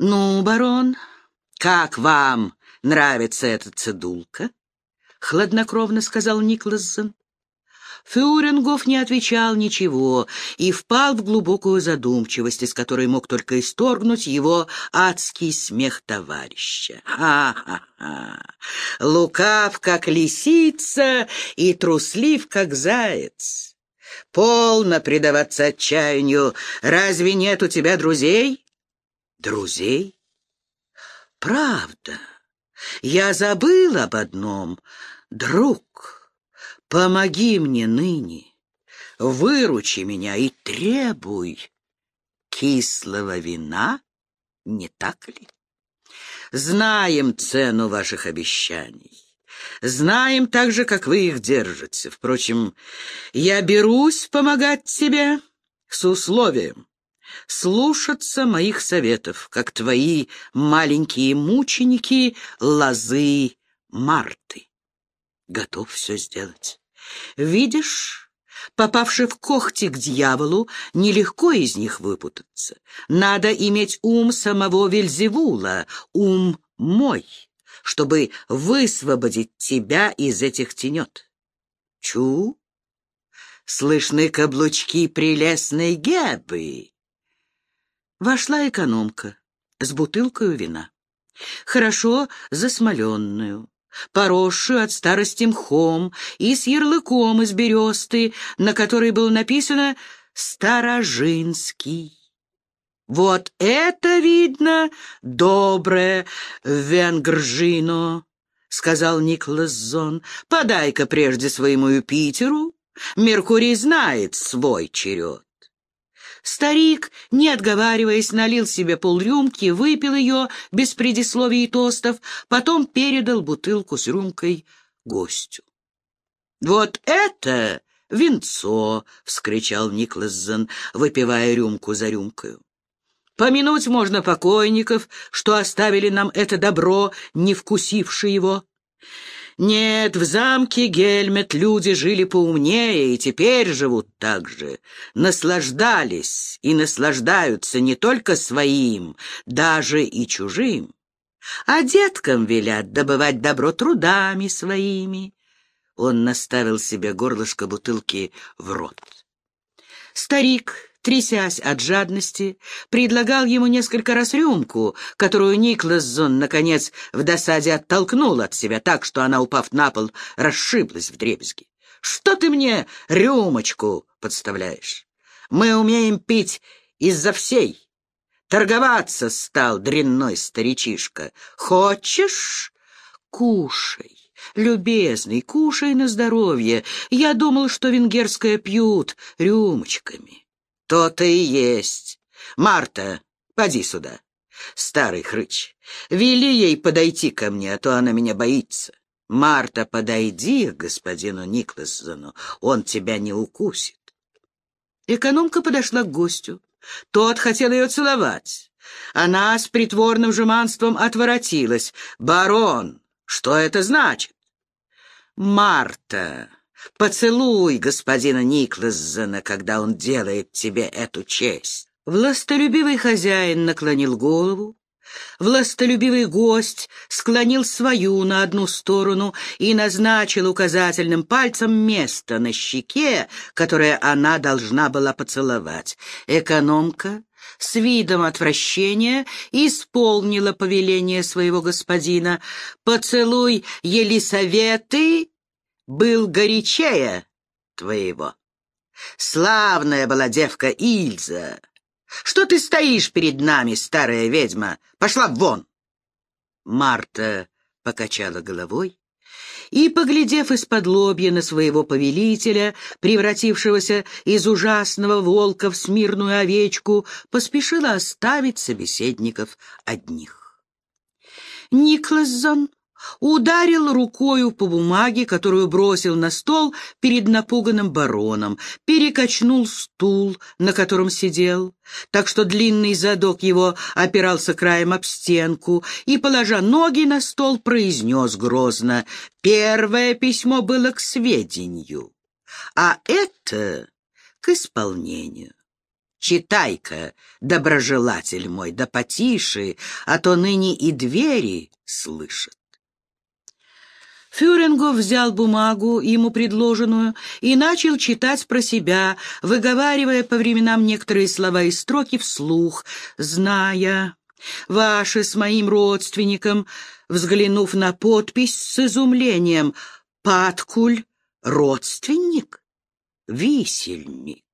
«Ну, барон, как вам нравится эта цедулка?» — хладнокровно сказал Никлассон. Фюрингов не отвечал ничего и впал в глубокую задумчивость, из которой мог только исторгнуть его адский смех товарища. «Ха-ха-ха! Лукав, как лисица, и труслив, как заяц! Полно предаваться отчаянию! Разве нет у тебя друзей?» «Друзей? Правда! Я забыл об одном. Друг!» Помоги мне ныне, выручи меня и требуй кислого вина, не так ли? Знаем цену ваших обещаний. Знаем так же, как вы их держите. Впрочем, я берусь помогать тебе с условием слушаться моих советов, как твои маленькие мученики лозы Марты готов все сделать. Видишь, попавши в когти к дьяволу, нелегко из них выпутаться. Надо иметь ум самого Вельзевула, ум мой, чтобы высвободить тебя из этих тенет. Чу! Слышны каблучки прелестной Гебы. Вошла экономка с бутылкой вина. Хорошо засмоленную поросшую от старости мхом и с ярлыком из бересты, на которой было написано «Старожинский». «Вот это, видно, доброе венгржино», — сказал Никлас Зон. «Подай-ка прежде своему Юпитеру. Меркурий знает свой черед». Старик, не отговариваясь, налил себе полрюмки, выпил ее без предисловий и тостов, потом передал бутылку с рюмкой гостю. «Вот это винцо!» — вскричал Никлассон, выпивая рюмку за рюмкою. «Помянуть можно покойников, что оставили нам это добро, не вкусивши его. Нет, в замке Гельмет люди жили поумнее и теперь живут так же. Наслаждались и наслаждаются не только своим, даже и чужим. А деткам велят добывать добро трудами своими. Он наставил себе горлышко бутылки в рот. Старик трясясь от жадности, предлагал ему несколько раз рюмку, которую Никлассон, наконец, в досаде оттолкнул от себя так, что она, упав на пол, расшиблась в дребезги. «Что ты мне рюмочку подставляешь? Мы умеем пить из-за всей. Торговаться стал дрянной старичишка. Хочешь? Кушай». «Любезный, кушай на здоровье. Я думал, что венгерское пьют рюмочками». То-то и есть. Марта, поди сюда. Старый хрыч, вели ей подойти ко мне, а то она меня боится. Марта, подойди к господину Никласону, он тебя не укусит. Экономка подошла к гостю. Тот хотел ее целовать. Она с притворным жеманством отворотилась. «Барон, что это значит?» «Марта, Поцелуй господина Никласзена, когда он делает тебе эту честь. Властолюбивый хозяин наклонил голову, Властолюбивый гость склонил свою на одну сторону и назначил указательным пальцем место на щеке, которое она должна была поцеловать. Экономка с видом отвращения исполнила повеление своего господина. «Поцелуй Елисаветы был горячее твоего. Славная была девка Ильза. Что ты стоишь перед нами, старая ведьма? Пошла вон!» Марта покачала головой и, поглядев из-под лобья на своего повелителя, превратившегося из ужасного волка в смирную овечку, поспешила оставить собеседников одних. Никлассон ударил рукою по бумаге, которую бросил на стол перед напуганным бароном, перекачнул стул, на котором сидел, так что длинный задок его опирался краем об стенку, и, положа ноги на стол, произнес грозно «Первое письмо было к сведению, а это к исполнению». Читай-ка, доброжелатель мой, да потише, а то ныне и двери слышат. Фюрингов взял бумагу, ему предложенную, и начал читать про себя, выговаривая по временам некоторые слова и строки вслух, зная, «Ваше с моим родственником», взглянув на подпись с изумлением, «Паткуль — родственник? Висельник?»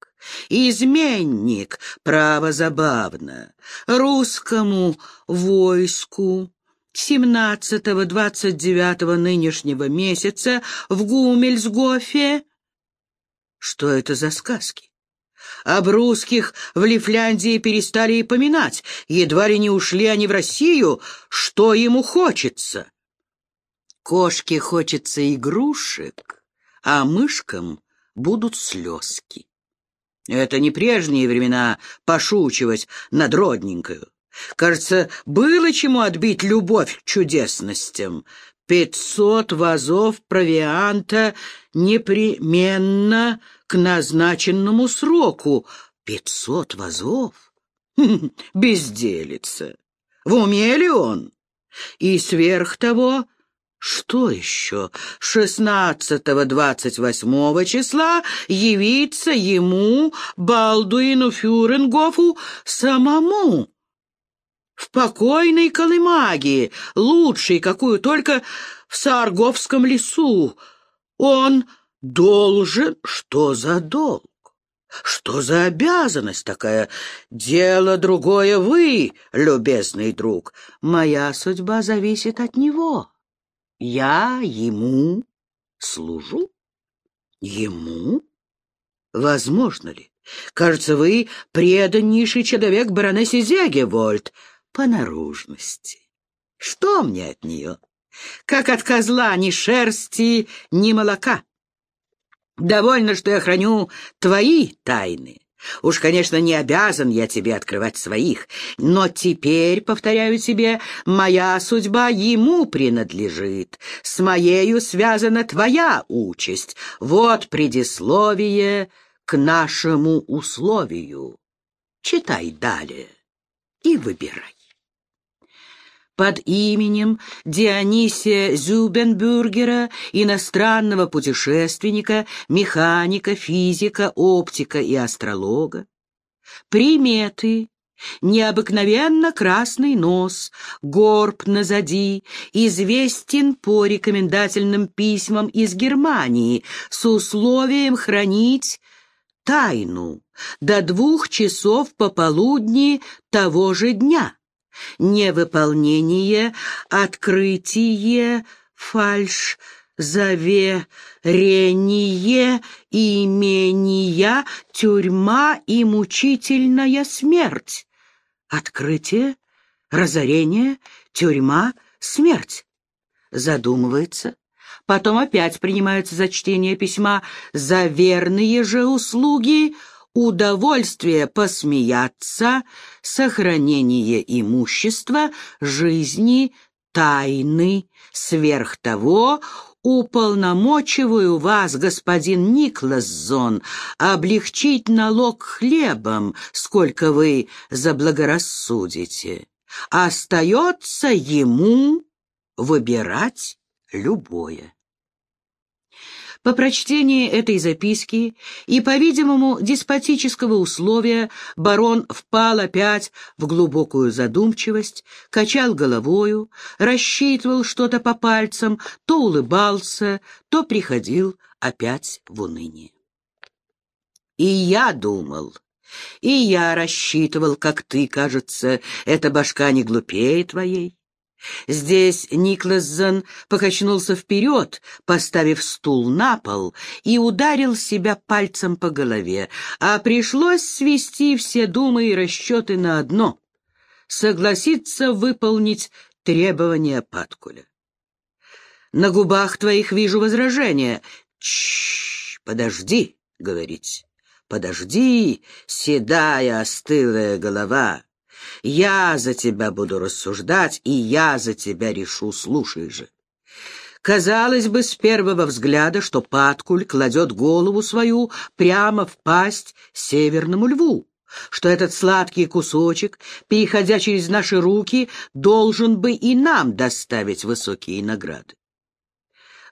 изменник, право забавно, русскому войску 17-29 нынешнего месяца в Гумельсгофе. Что это за сказки? Об русских в Лифляндии перестали и поминать, едва ли не ушли они в Россию, что ему хочется. Кошке хочется игрушек, а мышкам будут слезки. Это не прежние времена пошучивать над родненькою. Кажется, было чему отбить любовь к чудесностям. Пятьсот вазов провианта непременно к назначенному сроку. Пятьсот вазов? Безделица. В уме ли он? И сверх того что еще? Шестнадцатого-двадцать восьмого числа явиться ему, Балдуину Фюренгофу, самому. В покойной Колымаге, лучшей, какую только в Сарговском лесу. Он должен... Что за долг? Что за обязанность такая? Дело другое вы, любезный друг. Моя судьба зависит от него. Я ему служу? Ему? Возможно ли? Кажется, вы преданнейший человек баронессе Зягевольд по наружности. Что мне от нее? Как от козла ни шерсти, ни молока. Довольно, что я храню твои тайны. Уж, конечно, не обязан я тебе открывать своих, но теперь, повторяю тебе, моя судьба ему принадлежит, с моею связана твоя участь. Вот предисловие к нашему условию. Читай далее и выбирай под именем Дионисия Зюбенбюргера, иностранного путешественника, механика, физика, оптика и астролога. Приметы. Необыкновенно красный нос, горб назади, известен по рекомендательным письмам из Германии. С условием хранить тайну до двух часов пополудни того же дня невыполнение, открытие, фальш, заверение, имения, тюрьма и мучительная смерть. Открытие, разорение, тюрьма, смерть. Задумывается, потом опять принимается за чтение письма «За верные же услуги», удовольствие посмеяться, сохранение имущества, жизни, тайны. Сверх того, уполномочиваю вас, господин Никласзон, облегчить налог хлебом, сколько вы заблагорассудите. Остается ему выбирать любое. По прочтении этой записки и, по-видимому, деспотического условия барон впал опять в глубокую задумчивость, качал головою, рассчитывал что-то по пальцам, то улыбался, то приходил опять в уныние. И я думал, и я рассчитывал, как ты, кажется, эта башка не глупее твоей. Здесь Никлассон покачнулся вперед, поставив стул на пол, и ударил себя пальцем по голове, а пришлось свести все думы и расчеты на одно — согласиться выполнить требования Паткуля. На губах твоих вижу возражение. Чш, подожди, — говорить. Подожди, седая остылая голова. Я за тебя буду рассуждать, и я за тебя решу, слушай же. Казалось бы, с первого взгляда, что Паткуль кладет голову свою прямо в пасть северному льву, что этот сладкий кусочек, переходя через наши руки, должен бы и нам доставить высокие награды.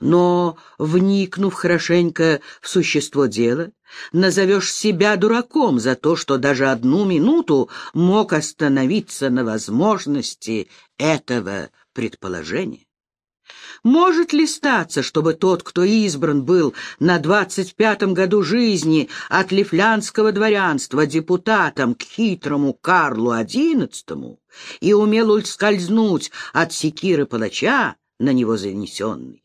Но, вникнув хорошенько в существо дела, назовешь себя дураком за то, что даже одну минуту мог остановиться на возможности этого предположения. Может ли статься, чтобы тот, кто избран был на двадцать пятом году жизни от лифлянского дворянства депутатом к хитрому Карлу XI и умел ускользнуть от секиры палача, на него занесенный,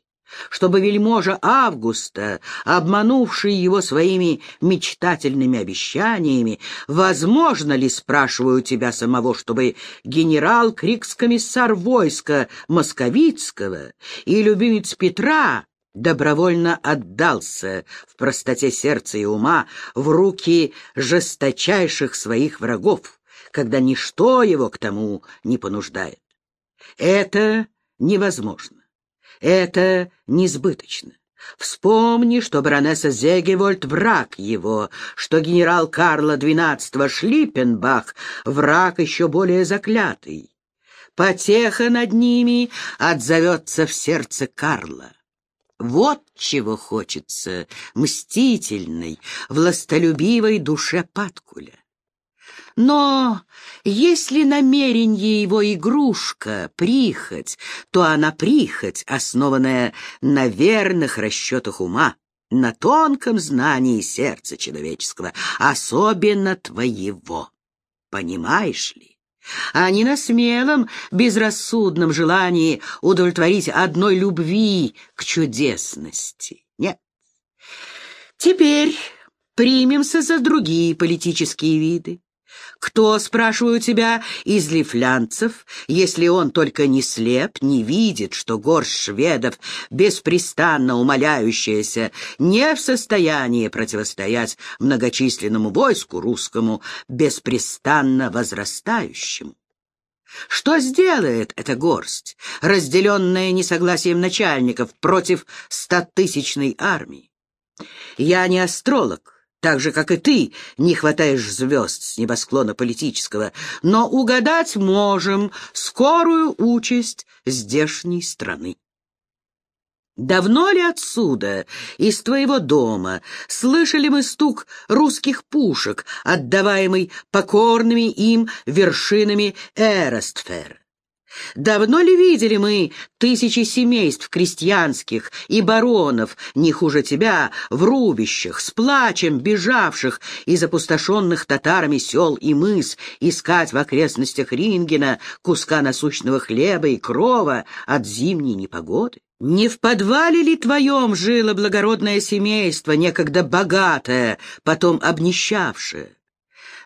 чтобы вельможа Августа, обманувший его своими мечтательными обещаниями, возможно ли, спрашиваю тебя самого, чтобы генерал Крикс-комиссар войска московицкого и любимец Петра добровольно отдался в простоте сердца и ума в руки жесточайших своих врагов, когда ничто его к тому не понуждает. Это невозможно. Это несбыточно. Вспомни, что баронесса Зегевольд — враг его, что генерал Карла XII Шлиппенбах — враг еще более заклятый. Потеха над ними отзовется в сердце Карла. Вот чего хочется мстительной, властолюбивой душе Паткуля. Но если намерение его игрушка, прихоть, то она прихоть, основанная на верных расчетах ума, на тонком знании сердца человеческого, особенно твоего. Понимаешь ли? а не на смелом, безрассудном желании удовлетворить одной любви к чудесности. Нет. Теперь примемся за другие политические виды. Кто, спрашиваю тебя, из лифлянцев, если он только не слеп, не видит, что горсть шведов, беспрестанно умоляющаяся, не в состоянии противостоять многочисленному войску русскому, беспрестанно возрастающему? Что сделает эта горсть, разделенная несогласием начальников против стотысячной армии? Я не астролог, так же, как и ты, не хватаешь звезд с небосклона политического, но угадать можем скорую участь здешней страны. Давно ли отсюда, из твоего дома, слышали мы стук русских пушек, отдаваемый покорными им вершинами Эростфера? Давно ли видели мы тысячи семейств крестьянских и баронов, не хуже тебя, в рубищах, с плачем бежавших из опустошенных татарами сел и мыс, искать в окрестностях Рингена куска насущного хлеба и крова от зимней непогоды? Не в подвале ли твоем жило благородное семейство, некогда богатое, потом обнищавшее?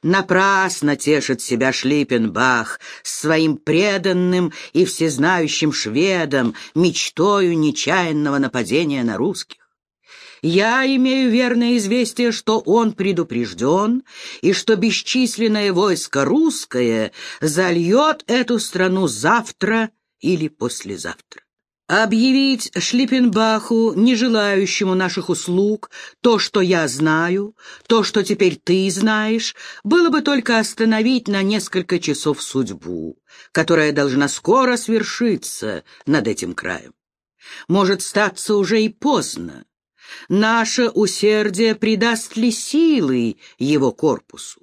Напрасно тешит себя Шлиппенбах своим преданным и всезнающим шведом мечтою нечаянного нападения на русских. Я имею верное известие, что он предупрежден, и что бесчисленное войско русское зальет эту страну завтра или послезавтра. Объявить Шлиппенбаху, не желающему наших услуг, то, что я знаю, то, что теперь ты знаешь, было бы только остановить на несколько часов судьбу, которая должна скоро свершиться над этим краем. Может статься уже и поздно. Наше усердие придаст ли силы его корпусу?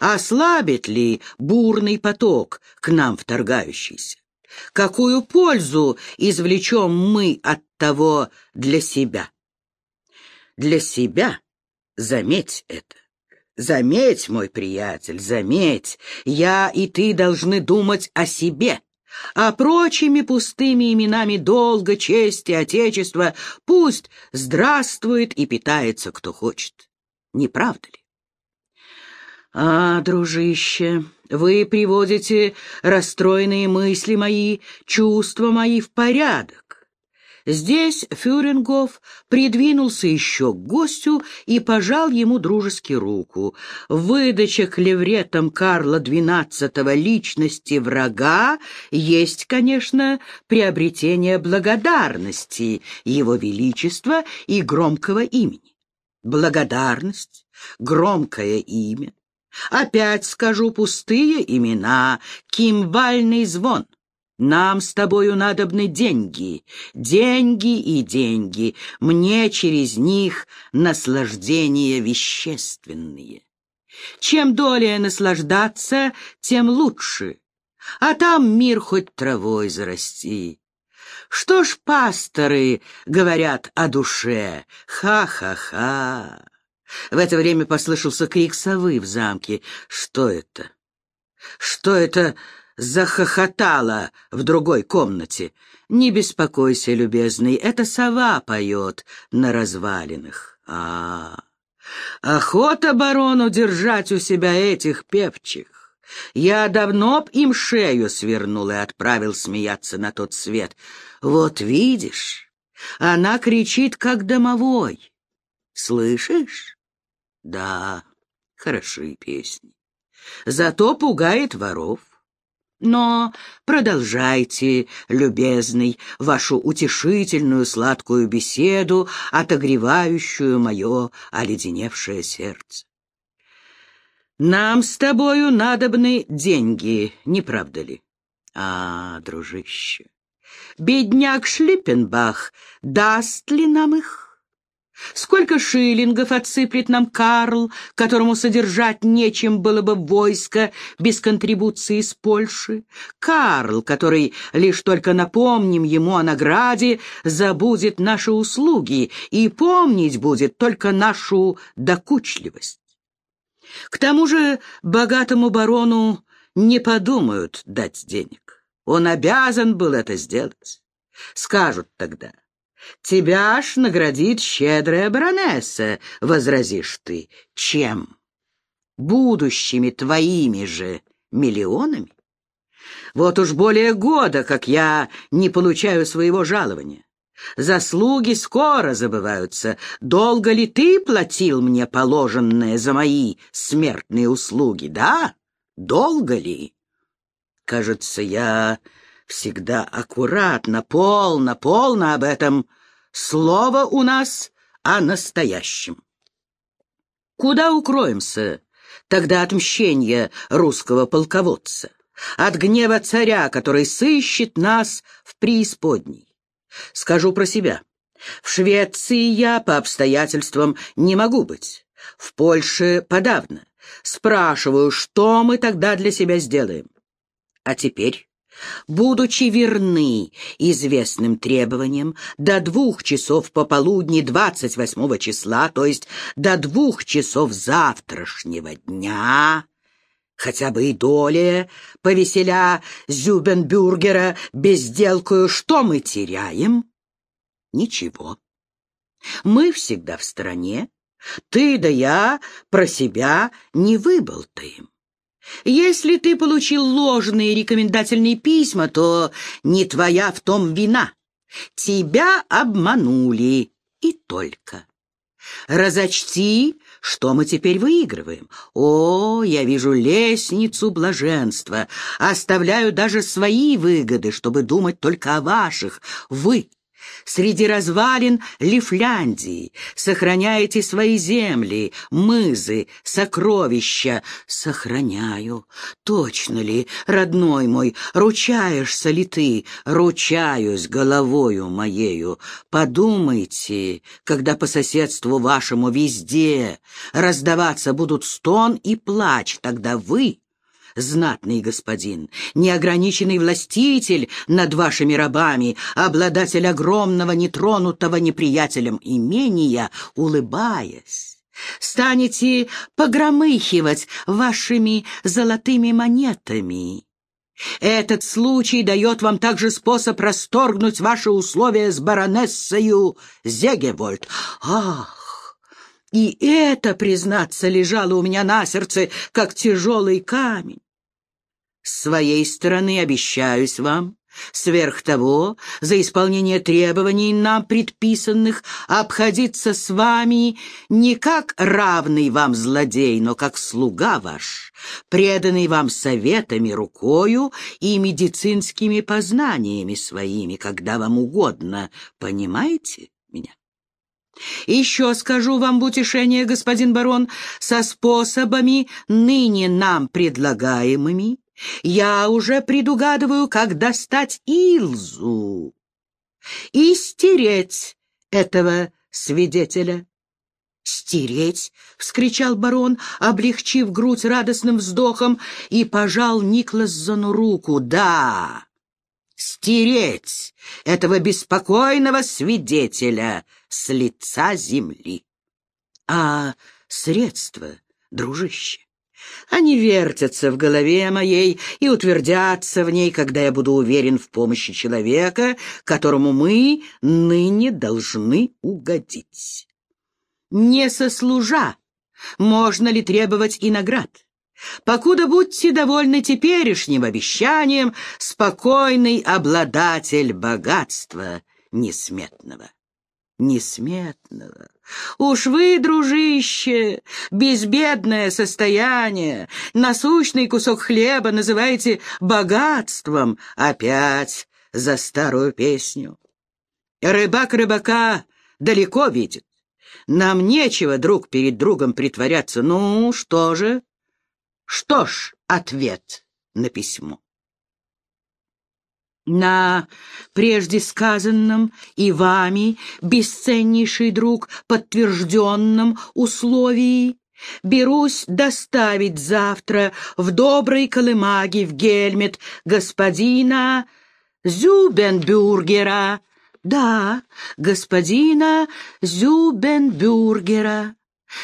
Ослабит ли бурный поток к нам вторгающийся? Какую пользу извлечем мы от того для себя? Для себя, заметь это, заметь, мой приятель, заметь, я и ты должны думать о себе, а прочими пустыми именами долга, чести, отечества пусть здравствует и питается кто хочет. Не правда ли? А, дружище, вы приводите расстроенные мысли мои, чувства мои в порядок. Здесь Фюрингов придвинулся еще к гостю и пожал ему дружески руку. Выдача клевретом Карла XII личности врага есть, конечно, приобретение благодарности его величества и громкого имени. Благодарность, громкое имя, Опять скажу пустые имена, кимвальный звон. Нам с тобою надобны деньги, деньги и деньги, мне через них наслаждения вещественные. Чем долее наслаждаться, тем лучше, а там мир хоть травой зарасти. Что ж пасторы говорят о душе? Ха-ха-ха. В это время послышался крик совы в замке. Что это? Что это захохотала в другой комнате. «Не беспокойся, любезный, это сова поет на развалинах». А, -а, а Охота барону держать у себя этих певчих. Я давно б им шею свернул и отправил смеяться на тот свет. Вот видишь, она кричит, как домовой. Слышишь? Да, хорошие песни. Зато пугает воров. Но продолжайте, любезный, вашу утешительную сладкую беседу, отогревающую мое оледеневшее сердце. Нам с тобою надобны деньги, не правда ли? А, дружище, бедняк Шлиппенбах даст ли нам их? Сколько шиллингов отсыплет нам Карл, которому содержать нечем было бы войско без контрибуции из Польши? Карл, который, лишь только напомним ему о награде, забудет наши услуги и помнить будет только нашу докучливость. К тому же богатому барону не подумают дать денег. Он обязан был это сделать. Скажут тогда, Тебя ж наградит щедрая баронесса, — возразишь ты. Чем? Будущими твоими же миллионами? Вот уж более года, как я не получаю своего жалования. Заслуги скоро забываются. Долго ли ты платил мне положенное за мои смертные услуги, да? Долго ли? Кажется, я всегда аккуратно, полно, полно об этом. Слово у нас о настоящем. Куда укроемся тогда от мщения русского полководца, от гнева царя, который сыщет нас в преисподней? Скажу про себя. В Швеции я по обстоятельствам не могу быть, в Польше подавно. Спрашиваю, что мы тогда для себя сделаем? А теперь будучи верны известным требованиям, до двух часов пополудни 28 числа, то есть до двух часов завтрашнего дня, хотя бы и долее, повеселя Зюбенбюргера безделкую, что мы теряем? Ничего. Мы всегда в стороне, ты да я про себя не выболтаем. Если ты получил ложные рекомендательные письма, то не твоя в том вина. Тебя обманули, и только. Разочти, что мы теперь выигрываем. О, я вижу лестницу блаженства. Оставляю даже свои выгоды, чтобы думать только о ваших. Вы Среди развалин Лифляндии сохраняете свои земли, мызы, сокровища. Сохраняю. Точно ли, родной мой, ручаешься ли ты? Ручаюсь головою моею. Подумайте, когда по соседству вашему везде раздаваться будут стон и плач, тогда вы знатный господин, неограниченный властитель над вашими рабами, обладатель огромного нетронутого неприятелем имения, улыбаясь, станете погромыхивать вашими золотыми монетами. Этот случай дает вам также способ расторгнуть ваши условия с баронессою Зегевольд. Ах! И это, признаться, лежало у меня на сердце, как тяжелый камень. С своей стороны обещаюсь вам, сверх того, за исполнение требований нам предписанных, обходиться с вами не как равный вам злодей, но как слуга ваш, преданный вам советами, рукою и медицинскими познаниями своими, когда вам угодно. Понимаете меня? Еще скажу вам в утешение, господин барон, со способами, ныне нам предлагаемыми, я уже предугадываю, как достать Илзу и стереть этого свидетеля. «Стереть!» — вскричал барон, облегчив грудь радостным вздохом, и пожал Никласзону руку. «Да, стереть этого беспокойного свидетеля с лица земли. А средства, дружище, они вертятся в голове моей и утвердятся в ней, когда я буду уверен в помощи человека, которому мы ныне должны угодить. Не сослужа, можно ли требовать и наград? Покуда будьте довольны теперешним обещанием, спокойный обладатель богатства несметного. Несметного. Уж вы, дружище, безбедное состояние, насущный кусок хлеба называете богатством, опять за старую песню. Рыбак рыбака далеко видит. Нам нечего друг перед другом притворяться. Ну, что же? Что ж, ответ на письмо. На прежде сказанном и вами, бесценнейший друг, подтвержденном условии, берусь доставить завтра в доброй колымаге в Гельмет господина Зюбенбюргера, да, господина Зюбенбюргера.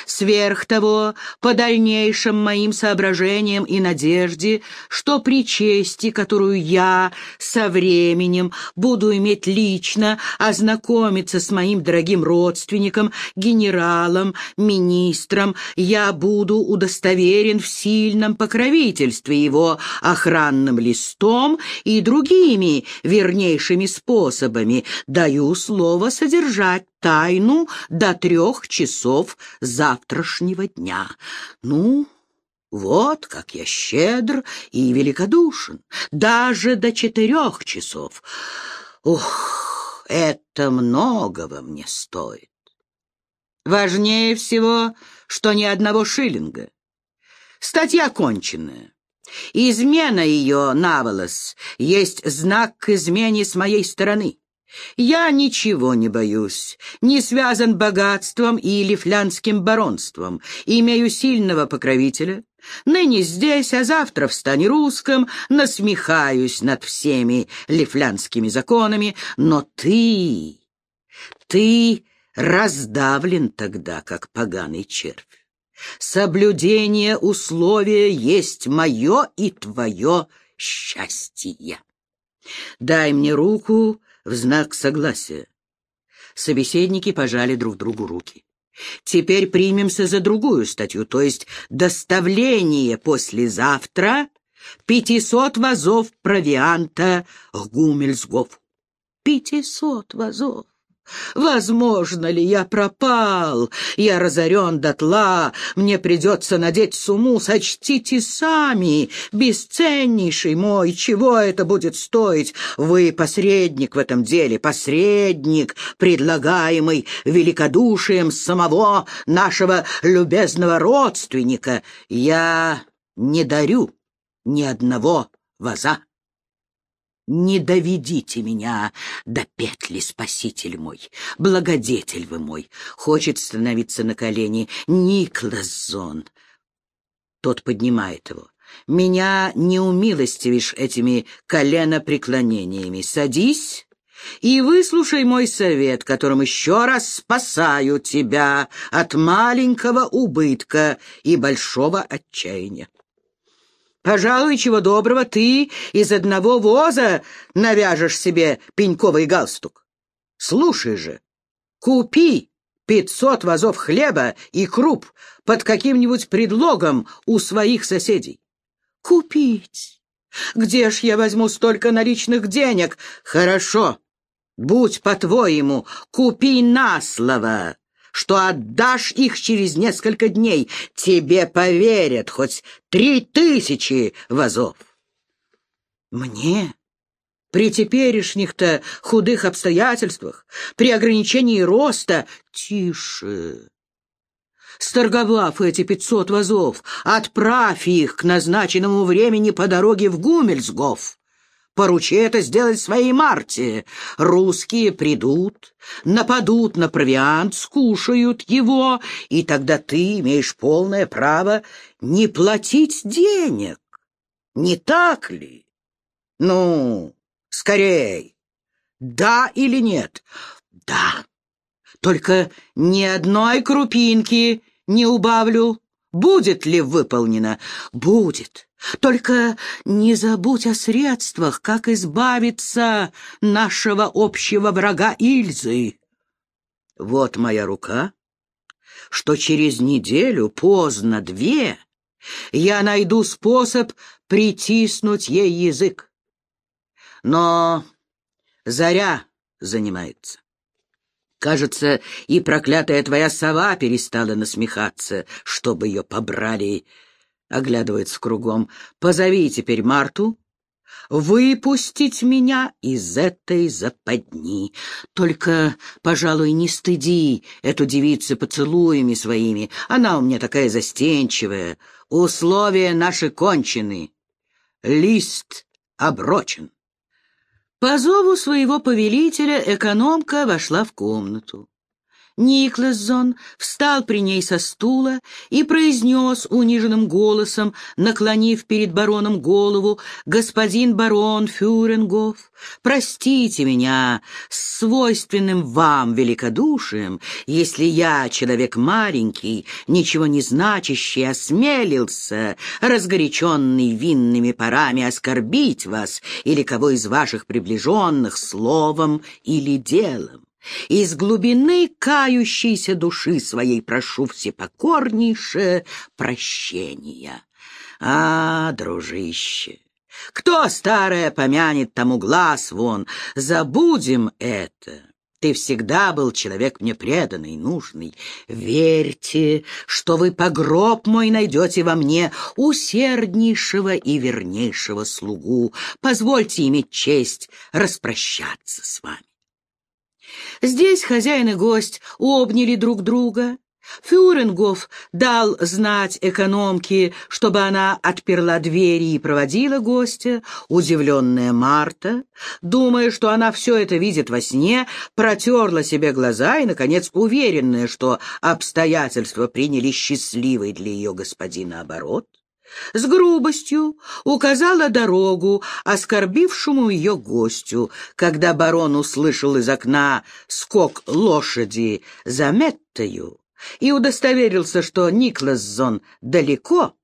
Сверх того, по дальнейшим моим соображениям и надежде, что при чести, которую я со временем буду иметь лично, ознакомиться с моим дорогим родственником, генералом, министром, я буду удостоверен в сильном покровительстве его охранным листом и другими вернейшими способами. Даю слово содержать тайну до трех часов завтрашнего дня. Ну, вот как я щедр и великодушен. Даже до четырех часов. Ух, это многого мне стоит. Важнее всего, что ни одного шиллинга. Статья конченная. Измена ее, Наволос, есть знак к измене с моей стороны. Я ничего не боюсь, не связан богатством или флянским баронством, имею сильного покровителя. Ныне здесь, а завтра в стане русском, насмехаюсь над всеми лифлянскими законами, но ты, ты раздавлен тогда, как поганый червь. Соблюдение условия есть мое и твое счастье. Дай мне руку, в знак согласия. Собеседники пожали друг другу руки. Теперь примемся за другую статью, то есть доставление послезавтра пятисот вазов провианта Гумельсгоф. Пятисот вазов! Возможно ли я пропал? Я разорен дотла, мне придется надеть суму, сочтите сами, бесценнейший мой, чего это будет стоить? Вы посредник в этом деле, посредник, предлагаемый великодушием самого нашего любезного родственника. Я не дарю ни одного ваза. Не доведите меня до петли, спаситель мой, благодетель вы мой. Хочет становиться на колени Никлас Зон. Тот поднимает его. Меня не умилостивишь этими коленопреклонениями. Садись и выслушай мой совет, которым еще раз спасаю тебя от маленького убытка и большого отчаяния. Пожалуй, чего доброго, ты из одного воза навяжешь себе пеньковый галстук. Слушай же, купи пятьсот вазов хлеба и круп под каким-нибудь предлогом у своих соседей. Купить? Где ж я возьму столько наличных денег? Хорошо, будь по-твоему, купи на слово что отдашь их через несколько дней. Тебе поверят хоть три тысячи вазов. Мне При теперешних-то худых обстоятельствах, при ограничении роста... Тише! Сторговав эти пятьсот вазов, отправь их к назначенному времени по дороге в Гумельсгоф. Поручи это сделать своей Марте. Русские придут, нападут на провиант, скушают его, и тогда ты имеешь полное право не платить денег. Не так ли? Ну, скорей. Да или нет? Да. Только ни одной крупинки не убавлю. Будет ли выполнено? Будет. Только не забудь о средствах, как избавиться нашего общего врага Ильзы. Вот моя рука, что через неделю, поздно две, я найду способ притиснуть ей язык. Но заря занимается. Кажется, и проклятая твоя сова перестала насмехаться, чтобы ее побрали. Оглядывается кругом. Позови теперь Марту. Выпустить меня из этой западни. Только, пожалуй, не стыди эту девицу поцелуями своими. Она у меня такая застенчивая. Условия наши кончены. Лист оброчен. По зову своего повелителя экономка вошла в комнату. Никлассон встал при ней со стула и произнес униженным голосом, наклонив перед бароном голову, «Господин барон Фюренгоф, простите меня с свойственным вам великодушием, если я, человек маленький, ничего не значащий, осмелился, разгоряченный винными парами, оскорбить вас или кого из ваших приближенных словом или делом. Из глубины кающейся души своей прошу всепокорнейше прощения. А, дружище, кто старое помянет, тому глаз вон, забудем это. Ты всегда был человек мне преданный, нужный. Верьте, что вы погроб мой найдете во мне, усерднейшего и вернейшего слугу. Позвольте иметь честь распрощаться с вами. Здесь хозяин и гость обняли друг друга. Фюрингов дал знать экономке, чтобы она отперла двери и проводила гостя. Удивленная Марта, думая, что она все это видит во сне, протерла себе глаза и, наконец, уверенная, что обстоятельства приняли счастливый для ее господина оборот, с грубостью указала дорогу оскорбившему ее гостю, когда барон услышал из окна скок лошади за Меттою и удостоверился, что Никласзон далеко,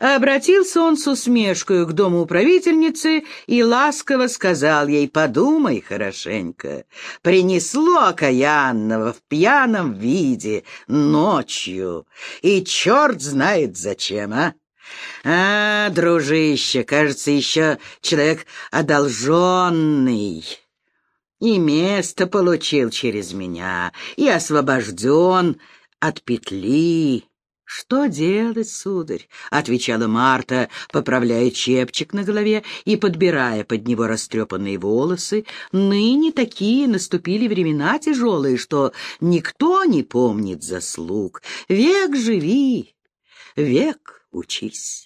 Обратился он с усмешкой к дому управительницы и ласково сказал ей, «Подумай хорошенько, принесло окаянного в пьяном виде ночью, и черт знает зачем, а? А, дружище, кажется, еще человек одолженный. И место получил через меня, и освобожден от петли. «Что делать, сударь?» — отвечала Марта, поправляя чепчик на голове и подбирая под него растрепанные волосы. «Ныне такие наступили времена тяжелые, что никто не помнит заслуг. Век живи, век Ortiz.